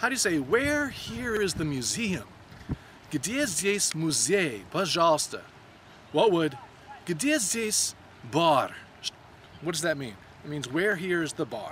How do you say, where here is the museum? Где здесь музей? Пожалуйста. What would где здесь bar? What does that mean? It means where here is the bar.